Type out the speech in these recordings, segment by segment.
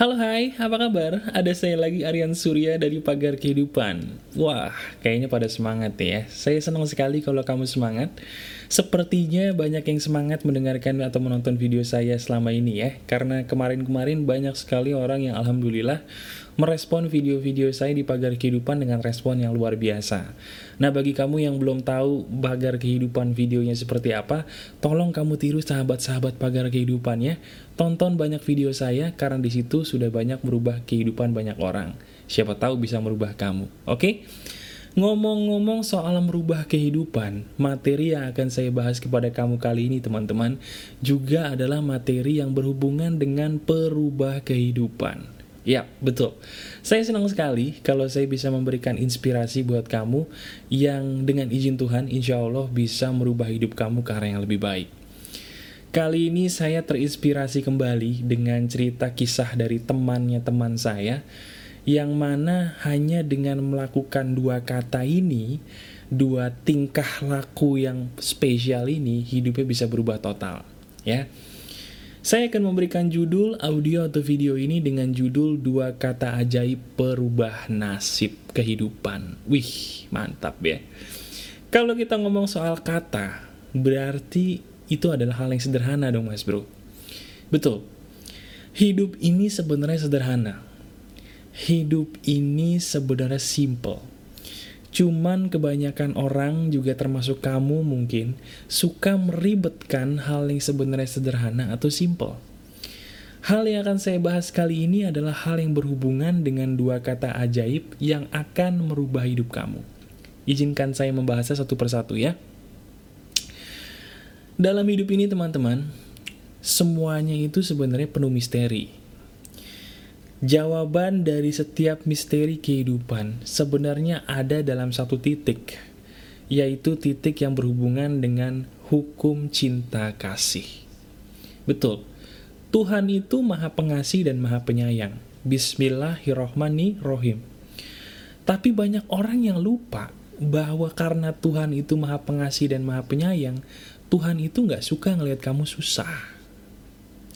Halo hai, apa kabar? Ada saya lagi Aryan Surya dari Pagar Kehidupan. Wah, kayaknya pada semangat ya. Saya senang sekali kalau kamu semangat Sepertinya banyak yang semangat mendengarkan atau menonton video saya selama ini ya Karena kemarin-kemarin banyak sekali orang yang Alhamdulillah merespon video-video saya di Pagar Kehidupan dengan respon yang luar biasa. Nah, bagi kamu yang belum tahu Pagar Kehidupan videonya seperti apa, tolong kamu tiru sahabat-sahabat Pagar Kehidupan ya. Tonton banyak video saya karena di situ sudah banyak merubah kehidupan banyak orang. Siapa tahu bisa merubah kamu. Oke? Ngomong-ngomong soal merubah kehidupan, materi yang akan saya bahas kepada kamu kali ini teman-teman, juga adalah materi yang berhubungan dengan perubah kehidupan. Ya, betul. Saya senang sekali kalau saya bisa memberikan inspirasi buat kamu yang dengan izin Tuhan insya Allah bisa merubah hidup kamu ke arah yang lebih baik. Kali ini saya terinspirasi kembali dengan cerita kisah dari temannya teman saya yang mana hanya dengan melakukan dua kata ini, dua tingkah laku yang spesial ini hidupnya bisa berubah total, ya. Saya akan memberikan judul audio atau video ini dengan judul dua kata ajaib perubah nasib kehidupan. Wih, mantap ya. Kalau kita ngomong soal kata, berarti itu adalah hal yang sederhana dong mas bro. Betul. Hidup ini sebenarnya sederhana. Hidup ini sebenarnya simple Cuman kebanyakan orang juga termasuk kamu mungkin suka meribetkan hal yang sebenarnya sederhana atau simple. Hal yang akan saya bahas kali ini adalah hal yang berhubungan dengan dua kata ajaib yang akan merubah hidup kamu. Izinkan saya membahasnya satu persatu ya. Dalam hidup ini teman-teman, semuanya itu sebenarnya penuh misteri. Jawaban dari setiap misteri kehidupan sebenarnya ada dalam satu titik, yaitu titik yang berhubungan dengan hukum cinta kasih. Betul, Tuhan itu maha pengasih dan maha penyayang. Bismillahirrohmanirrohim. Tapi banyak orang yang lupa bahwa karena Tuhan itu maha pengasih dan maha penyayang, Tuhan itu nggak suka ngelihat kamu susah.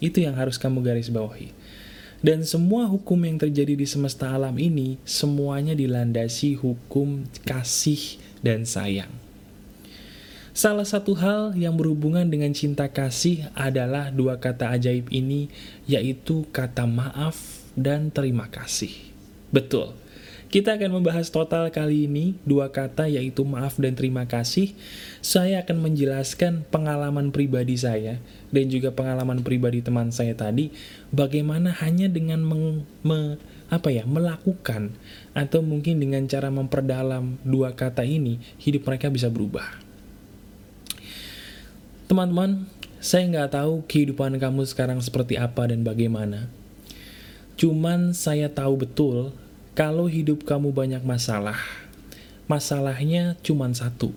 Itu yang harus kamu garis bawahi. Dan semua hukum yang terjadi di semesta alam ini, semuanya dilandasi hukum kasih dan sayang. Salah satu hal yang berhubungan dengan cinta kasih adalah dua kata ajaib ini, yaitu kata maaf dan terima kasih. Betul, kita akan membahas total kali ini dua kata yaitu maaf dan terima kasih. Saya akan menjelaskan pengalaman pribadi saya dan juga pengalaman pribadi teman saya tadi bagaimana hanya dengan meng, me, apa ya melakukan atau mungkin dengan cara memperdalam dua kata ini hidup mereka bisa berubah. Teman-teman, saya nggak tahu kehidupan kamu sekarang seperti apa dan bagaimana. Cuman saya tahu betul kalau hidup kamu banyak masalah, masalahnya cuma satu.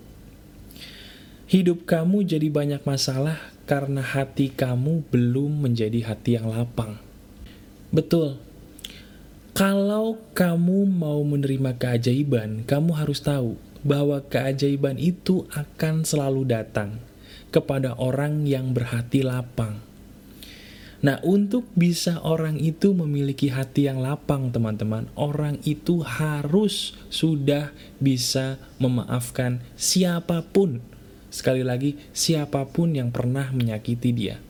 Hidup kamu jadi banyak masalah karena hati kamu belum menjadi hati yang lapang. Betul. Kalau kamu mau menerima keajaiban, kamu harus tahu bahwa keajaiban itu akan selalu datang kepada orang yang berhati lapang. Nah, untuk bisa orang itu memiliki hati yang lapang, teman-teman, orang itu harus sudah bisa memaafkan siapa pun. Sekali lagi, siapa pun yang pernah menyakiti dia.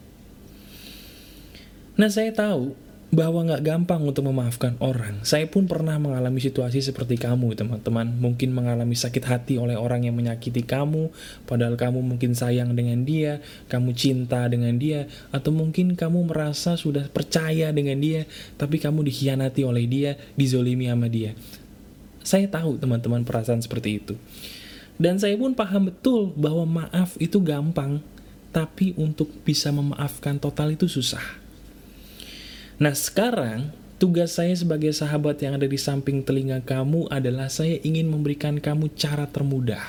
Nah, saya tahu bahwa nggak gampang untuk memaafkan orang. Saya pun pernah mengalami situasi seperti kamu, teman-teman. Mungkin mengalami sakit hati oleh orang yang menyakiti kamu, padahal kamu mungkin sayang dengan dia, kamu cinta dengan dia, atau mungkin kamu merasa sudah percaya dengan dia, tapi kamu dikhianati oleh dia, dizolimi sama dia. Saya tahu teman-teman perasaan seperti itu. Dan saya pun paham betul bahwa maaf itu gampang, tapi untuk bisa memaafkan total itu susah. Nah sekarang tugas saya sebagai sahabat yang ada di samping telinga kamu adalah saya ingin memberikan kamu cara termudah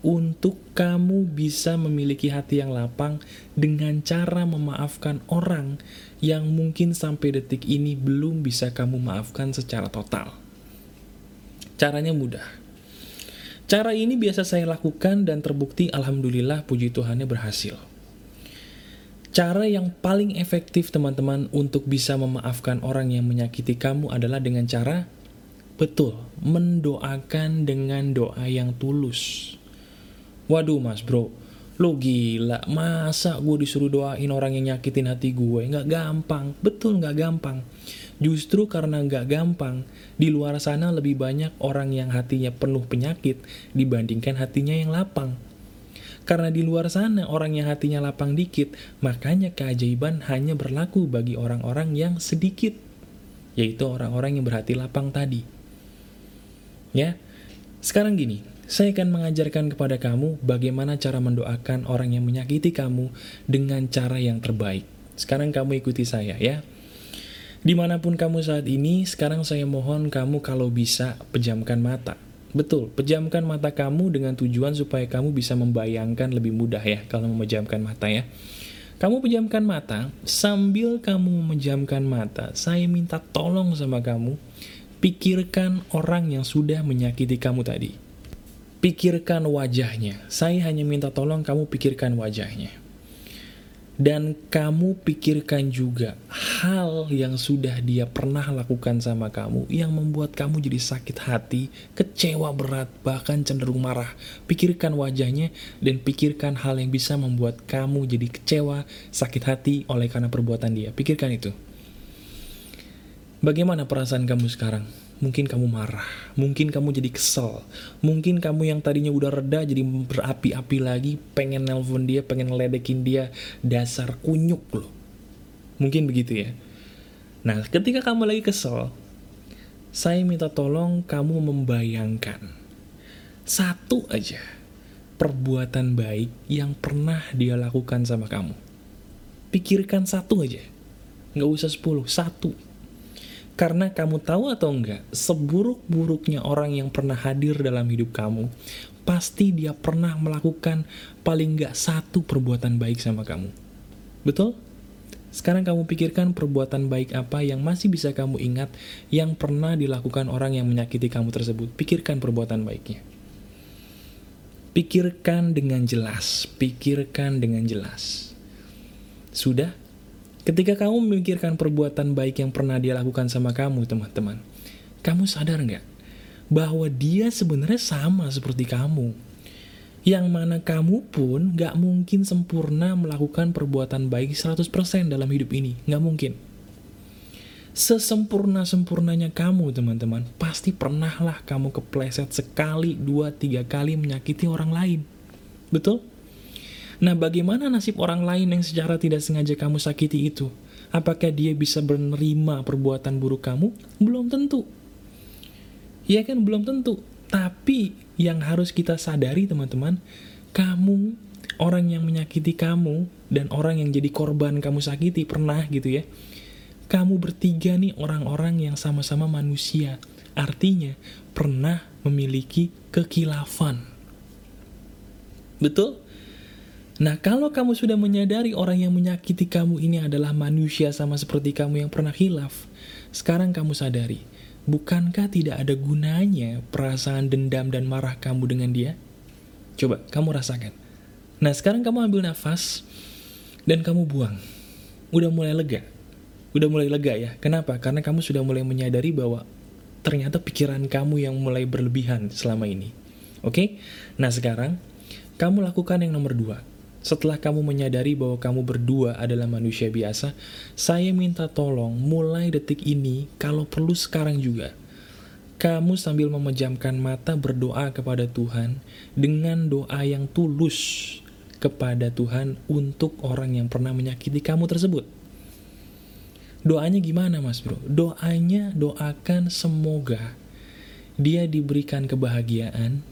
untuk kamu bisa memiliki hati yang lapang dengan cara memaafkan orang yang mungkin sampai detik ini belum bisa kamu maafkan secara total. Caranya mudah. Cara ini biasa saya lakukan dan terbukti Alhamdulillah puji Tuhannya berhasil. Cara yang paling efektif teman-teman untuk bisa memaafkan orang yang menyakiti kamu adalah dengan cara betul, mendoakan dengan doa yang tulus. Waduh mas bro, lo gila, masa gue disuruh doain orang yang nyakitin hati gue? Nggak gampang, betul nggak gampang. Justru karena nggak gampang, di luar sana lebih banyak orang yang hatinya penuh penyakit dibandingkan hatinya yang lapang. Karena di luar sana orang yang hatinya lapang dikit, makanya keajaiban hanya berlaku bagi orang-orang yang sedikit, yaitu orang-orang yang berhati lapang tadi. Ya, sekarang gini, saya akan mengajarkan kepada kamu bagaimana cara mendoakan orang yang menyakiti kamu dengan cara yang terbaik. Sekarang kamu ikuti saya ya. Di mana pun kamu saat ini, sekarang saya mohon kamu kalau bisa pejamkan mata. Betul, pejamkan mata kamu dengan tujuan supaya kamu bisa membayangkan lebih mudah ya kalau memejamkan mata ya. Kamu pejamkan mata, sambil kamu memejamkan mata, saya minta tolong sama kamu, pikirkan orang yang sudah menyakiti kamu tadi. Pikirkan wajahnya, saya hanya minta tolong kamu pikirkan wajahnya. Dan kamu pikirkan juga hal yang sudah dia pernah lakukan sama kamu yang membuat kamu jadi sakit hati, kecewa berat, bahkan cenderung marah. Pikirkan wajahnya dan pikirkan hal yang bisa membuat kamu jadi kecewa, sakit hati oleh karena perbuatan dia. Pikirkan itu. Bagaimana perasaan kamu sekarang? Mungkin kamu marah, mungkin kamu jadi kesel, mungkin kamu yang tadinya udah reda jadi berapi-api lagi, pengen nelpon dia, pengen ledekin dia, dasar kunyuk loh. Mungkin begitu ya. Nah, ketika kamu lagi kesel, saya minta tolong kamu membayangkan satu aja perbuatan baik yang pernah dia lakukan sama kamu. Pikirkan satu aja, nggak usah sepuluh, satu karena kamu tahu atau enggak, seburuk-buruknya orang yang pernah hadir dalam hidup kamu, pasti dia pernah melakukan paling enggak satu perbuatan baik sama kamu. Betul? Sekarang kamu pikirkan perbuatan baik apa yang masih bisa kamu ingat yang pernah dilakukan orang yang menyakiti kamu tersebut. Pikirkan perbuatan baiknya. Pikirkan dengan jelas, pikirkan dengan jelas. Sudah? Ketika kamu memikirkan perbuatan baik yang pernah dia lakukan sama kamu, teman-teman, kamu sadar nggak bahwa dia sebenarnya sama seperti kamu? Yang mana kamu pun nggak mungkin sempurna melakukan perbuatan baik 100% dalam hidup ini. Nggak mungkin. Sesempurna-sempurnanya kamu, teman-teman, pasti pernahlah kamu kepleset sekali, dua, tiga kali menyakiti orang lain. Betul? Nah, bagaimana nasib orang lain yang secara tidak sengaja kamu sakiti itu? Apakah dia bisa menerima perbuatan buruk kamu? Belum tentu. Ya kan, belum tentu. Tapi yang harus kita sadari teman-teman, kamu, orang yang menyakiti kamu, dan orang yang jadi korban kamu sakiti, pernah gitu ya. Kamu bertiga nih orang-orang yang sama-sama manusia. Artinya, pernah memiliki kekilafan. Betul? Nah, kalau kamu sudah menyadari orang yang menyakiti kamu ini adalah manusia sama seperti kamu yang pernah hilaf, sekarang kamu sadari, bukankah tidak ada gunanya perasaan dendam dan marah kamu dengan dia? Coba, kamu rasakan. Nah, sekarang kamu ambil nafas, dan kamu buang. Udah mulai lega. Udah mulai lega ya. Kenapa? Karena kamu sudah mulai menyadari bahwa ternyata pikiran kamu yang mulai berlebihan selama ini. Oke? Nah, sekarang, kamu lakukan yang nomor dua setelah kamu menyadari bahwa kamu berdua adalah manusia biasa, saya minta tolong mulai detik ini, kalau perlu sekarang juga, kamu sambil memejamkan mata berdoa kepada Tuhan dengan doa yang tulus kepada Tuhan untuk orang yang pernah menyakiti kamu tersebut. Doanya gimana mas bro? Doanya doakan semoga dia diberikan kebahagiaan,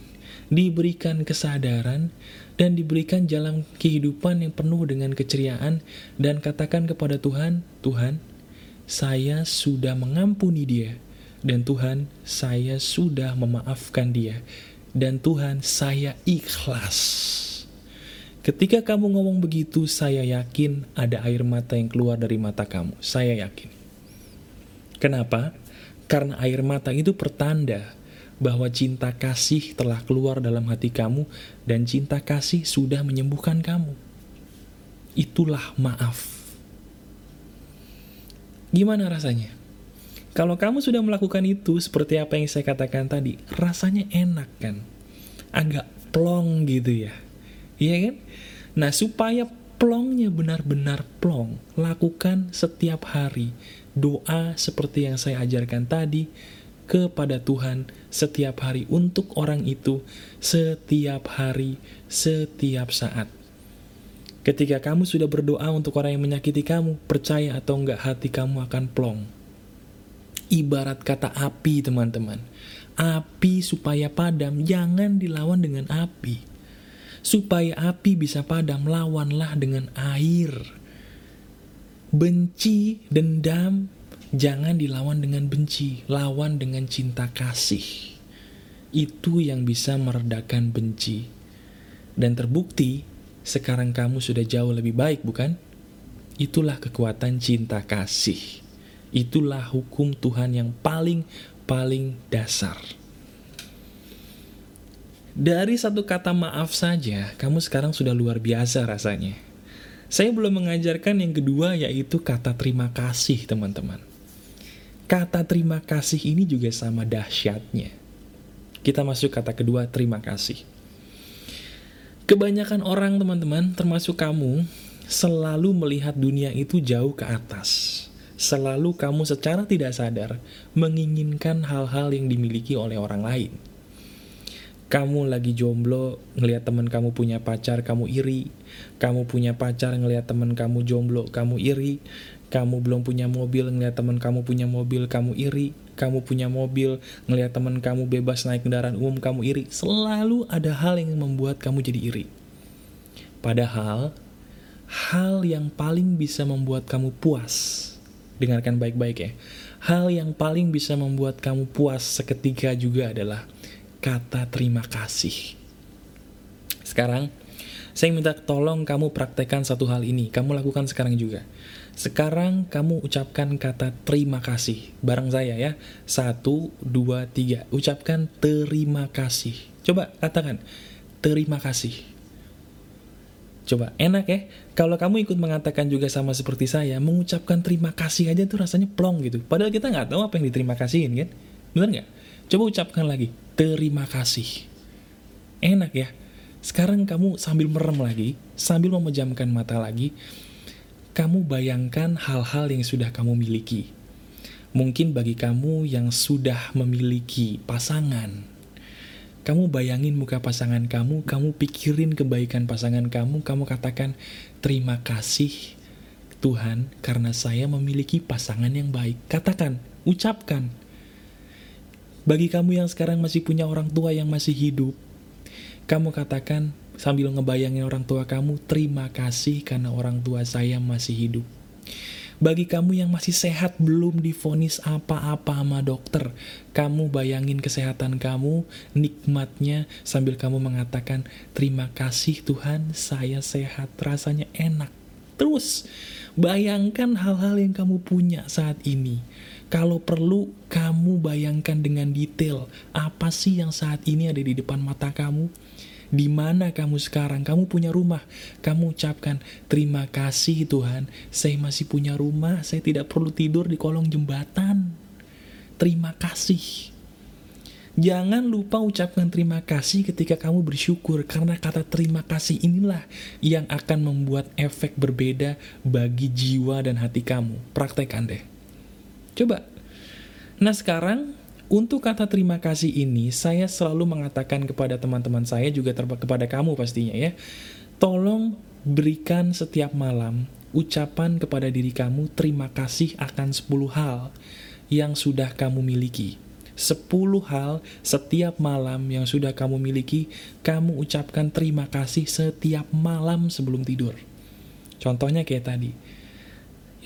diberikan kesadaran, dan diberikan jalan kehidupan yang penuh dengan keceriaan dan katakan kepada Tuhan, Tuhan, saya sudah mengampuni dia dan Tuhan, saya sudah memaafkan dia dan Tuhan, saya ikhlas. Ketika kamu ngomong begitu, saya yakin ada air mata yang keluar dari mata kamu. Saya yakin. Kenapa? Karena air mata itu pertanda bahwa cinta kasih telah keluar dalam hati kamu dan cinta kasih sudah menyembuhkan kamu. itulah maaf. Gimana rasanya? Kalau kamu sudah melakukan itu seperti apa yang saya katakan tadi, rasanya enak kan? Agak plong gitu ya. Iya kan? Nah, supaya plongnya benar-benar plong, lakukan setiap hari doa seperti yang saya ajarkan tadi kepada Tuhan setiap hari untuk orang itu setiap hari, setiap saat. Ketika kamu sudah berdoa untuk orang yang menyakiti kamu, percaya atau enggak hati kamu akan plong ibarat kata api teman-teman. Api supaya padam, jangan dilawan dengan api. Supaya api bisa padam, lawanlah dengan air. Benci, dendam, jangan dilawan dengan benci, lawan dengan cinta kasih. Itu yang bisa meredakan benci. Dan terbukti, sekarang kamu sudah jauh lebih baik, bukan? Itulah kekuatan cinta kasih. Itulah hukum Tuhan yang paling-paling dasar. Dari satu kata maaf saja, kamu sekarang sudah luar biasa rasanya. Saya belum mengajarkan yang kedua yaitu kata terima kasih teman-teman. Kata terima kasih ini juga sama dahsyatnya. Kita masuk kata kedua, terima kasih. Kebanyakan orang teman-teman, termasuk kamu, selalu melihat dunia itu jauh ke atas selalu kamu secara tidak sadar menginginkan hal-hal yang dimiliki oleh orang lain. Kamu lagi jomblo, ngelihat teman kamu punya pacar, kamu iri. Kamu punya pacar, ngelihat teman kamu jomblo, kamu iri. Kamu belum punya mobil, ngelihat teman kamu punya mobil, kamu iri. Kamu punya mobil, ngelihat teman kamu bebas naik kendaraan umum, kamu iri. Selalu ada hal yang membuat kamu jadi iri. Padahal, hal yang paling bisa membuat kamu puas dengarkan baik-baik ya. Hal yang paling bisa membuat kamu puas seketika juga adalah kata terima kasih. Sekarang, saya minta tolong kamu praktekkan satu hal ini. Kamu lakukan sekarang juga. Sekarang kamu ucapkan kata terima kasih. Bareng saya ya. Satu, dua, tiga. Ucapkan terima kasih. Coba katakan, terima kasih. Coba, enak ya? Kalau kamu ikut mengatakan juga sama seperti saya, mengucapkan terima kasih aja tuh rasanya plong gitu. Padahal kita nggak tahu apa yang diterima kasihin kan? Bener nggak? Coba ucapkan lagi, terima kasih. Enak ya? Sekarang kamu sambil merem lagi, sambil memejamkan mata lagi, kamu bayangkan hal-hal yang sudah kamu miliki. Mungkin bagi kamu yang sudah memiliki pasangan, kamu bayangin muka pasangan kamu, kamu pikirin kebaikan pasangan kamu, kamu katakan, terima kasih Tuhan karena saya memiliki pasangan yang baik. Katakan, ucapkan. Bagi kamu yang sekarang masih punya orang tua yang masih hidup, kamu katakan sambil ngebayangin orang tua kamu, terima kasih karena orang tua saya masih hidup. Bagi kamu yang masih sehat belum difonis apa-apa sama dokter, kamu bayangin kesehatan kamu, nikmatnya sambil kamu mengatakan, terima kasih Tuhan, saya sehat, rasanya enak. Terus, bayangkan hal-hal yang kamu punya saat ini. Kalau perlu, kamu bayangkan dengan detail, apa sih yang saat ini ada di depan mata kamu? Di mana kamu sekarang? Kamu punya rumah. Kamu ucapkan, terima kasih Tuhan, saya masih punya rumah, saya tidak perlu tidur di kolong jembatan. Terima kasih. Jangan lupa ucapkan terima kasih ketika kamu bersyukur, karena kata terima kasih inilah yang akan membuat efek berbeda bagi jiwa dan hati kamu. Praktekkan deh. Coba. Nah sekarang, untuk kata terima kasih ini, saya selalu mengatakan kepada teman-teman saya, juga kepada kamu pastinya ya, tolong berikan setiap malam ucapan kepada diri kamu terima kasih akan 10 hal yang sudah kamu miliki. 10 hal setiap malam yang sudah kamu miliki, kamu ucapkan terima kasih setiap malam sebelum tidur. Contohnya kayak tadi,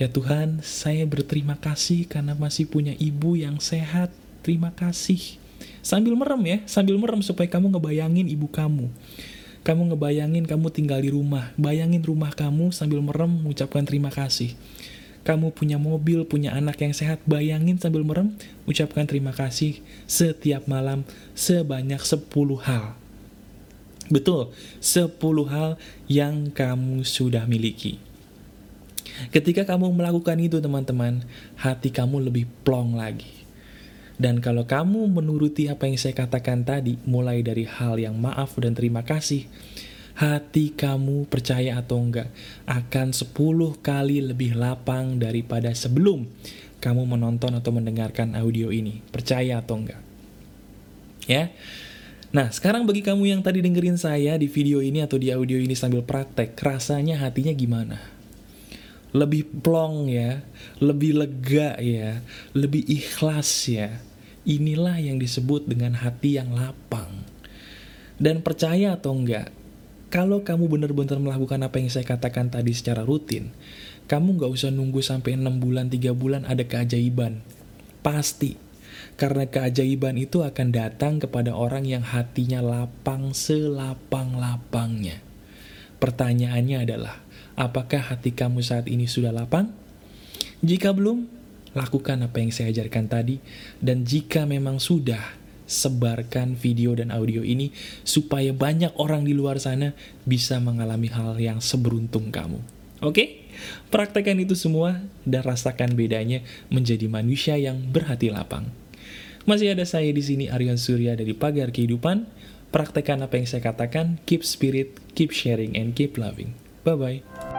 Ya Tuhan, saya berterima kasih karena masih punya ibu yang sehat, terima kasih. Sambil merem ya, sambil merem supaya kamu ngebayangin ibu kamu. Kamu ngebayangin kamu tinggal di rumah, bayangin rumah kamu sambil merem mengucapkan terima kasih. Kamu punya mobil, punya anak yang sehat, bayangin sambil merem, ucapkan terima kasih setiap malam sebanyak 10 hal. Betul, 10 hal yang kamu sudah miliki. Ketika kamu melakukan itu teman-teman, hati kamu lebih plong lagi. Dan kalau kamu menuruti apa yang saya katakan tadi, mulai dari hal yang maaf dan terima kasih, hati kamu percaya atau enggak akan 10 kali lebih lapang daripada sebelum kamu menonton atau mendengarkan audio ini. Percaya atau enggak? Ya. Nah, sekarang bagi kamu yang tadi dengerin saya di video ini atau di audio ini sambil praktek, rasanya hatinya gimana? Lebih plong ya, lebih lega ya, lebih ikhlas ya. Inilah yang disebut dengan hati yang lapang. Dan percaya atau enggak, kalau kamu benar-benar melakukan apa yang saya katakan tadi secara rutin, kamu nggak usah nunggu sampai 6 bulan, 3 bulan ada keajaiban. Pasti karena keajaiban itu akan datang kepada orang yang hatinya lapang selapang-lapangnya. Pertanyaannya adalah, apakah hati kamu saat ini sudah lapang? Jika belum, lakukan apa yang saya ajarkan tadi. Dan jika memang sudah, sebarkan video dan audio ini supaya banyak orang di luar sana bisa mengalami hal yang seberuntung kamu. Oke? Praktekkan itu semua dan rasakan bedanya menjadi manusia yang berhati lapang. Masih ada saya di sini Aryan Surya dari Pagar Kehidupan. Praktekkan apa yang saya katakan, keep spirit, keep sharing, and keep loving. Bye-bye.